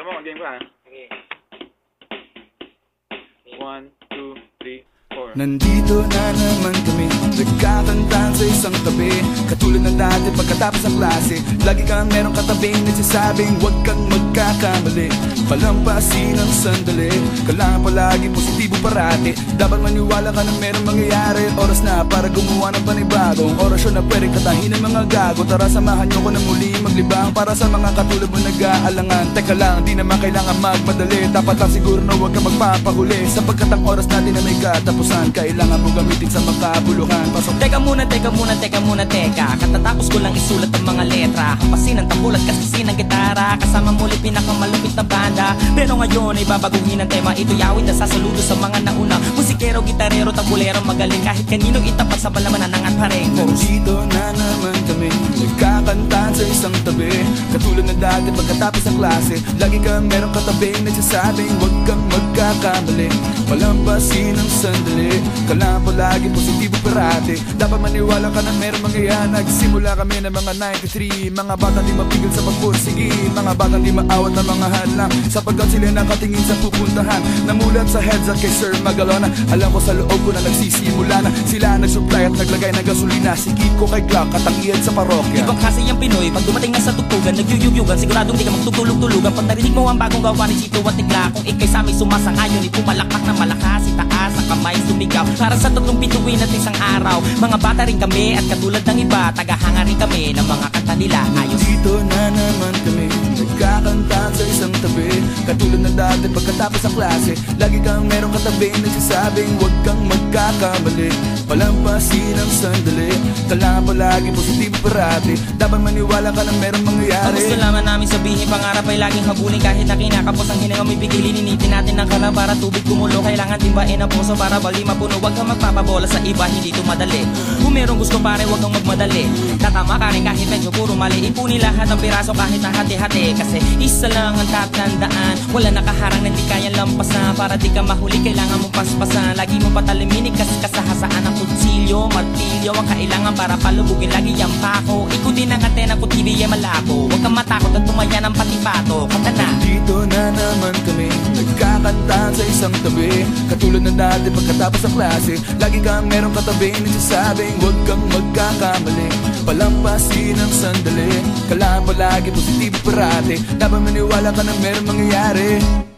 Gusto mo, mag-game ka, ha? Sige. One, two, three, four. Nandito na naman kami Nagkakantahan sa isang tabi Katulad ng dati pagkatapos ng klase Lagi kang merong katabing nagsasabing Huwag kang magkakamali Palampasin ang sandali Kailangan palagi positibo parati Dapat maniwala ka na merong mangyayari Oras na para gumawa ng panibagong Orasyon na pwede katahin ng mga gago Tara samahan nyo ko na muli maglibang Para sa mga katulad mo nag-aalangan. Teka lang, di naman kailangan magmadali. Dapat lang siguro na huwag ka magpapahuli. Sapagkat ang oras natin na may katapusan Kailangan mo gamitin sa makabuluhan Pasok. Teka muna, teka muna, teka muna, teka. Katatapos ko lang isulat ang mga letra. Hampasin ang tambulat, kasasin ang gitara. Kasama muli pinakamalupit na banda. Pero ngayon ay babaguhin ang tema. Ito yawit na sasaludo sa mga nauna. Musikero, gitarero, tambulero, magaling. Kahit kanino itapat sa balamanan ng parengko Nandito na naman kami. Nagkakantahan sa isang tabi Katulad na dati pagkatapos ng klase Lagi kang merong katabing nagsasabing Huwag kang magkakamali. Palampasin ang sandali Kailangan palagi positibo parati Dapat maniwala ka na merong mangyayari. Nagsimula kami ng mga 93 Mga batang di mapigil sa pagpursigi Mga batang di maawat ng mga hadlang Sapagkat sila nakatingin sa pupuntahan. Namulat sa heads at kay Sir Magalona Alam ko sa loob ko na nagsisimula na. Sila nagsupply at naglagay ng gasolina Sigit ko kay Glock at ang sa parokya. Ibang kasi yung Pinoy Pag dumating na sa tugtugan Nagyuyugyugan. Siguradong di ka magtutulog-tulugan. Pag narinig mo ang bagong gawa ni Chito at Tigla Kung ikay sa amin sumasangayon Ipumalapak na malakas Itaas ang kamay sumigaw. Para sa tatlong bituin at isang araw Mga bata rin kami At katulad ng iba Tagahanga rin kami Ng mga kanta nila. Ayos. Dito na naman kami Nagkakantahan sa isang tabi. Katulad ng dati pagkatapos ng klase Lagi kang merong katabing nagsasabing Huwag kang magkakamali Palampasin ang sandali. Kailangan palagi positibo parati. Dapat maniwala ka na merong Ang mangyayari gusto lamang namin sabihin Pangarap ay laging habulin Kahit na kinakapos ang hininga May bigilin Initin natin ng kala Para tubig kumulo. Kailangan timbain ang puso Para bali mapuno. Huwag kang magpapabola sa iba Hindi ito madali. Kung merong gusto pare Huwag kang magmadali. Tatama ka rin kahit medyo puro mali. Ipunin lahat ng piraso Kahit na hati-hati. Kasi isa lang ang tatandaan. Wala nakaharang na di kaya lampasan. Para di ka mahuli Kailangan mong paspasan. Lagi mo pataliminin Kasi kasahasaan ang kutsilyo Martilyo ang kailangan para palubugin Lagi ang pako. Ikutin ang antena kung TV ay malabo. Huwag kang matakot at tumaya ng patipato. Kanta na. Dito na naman kami Nagkakantahan sa isang tabi. Katulad ng dati pagkatapos ng klase Lagi kang merong katabi Nagsasabing huwag kang magkakamali. Palampasin ang sandali Kailangan palagi positibo parati. Dapat maniwala ka na merong mangyayari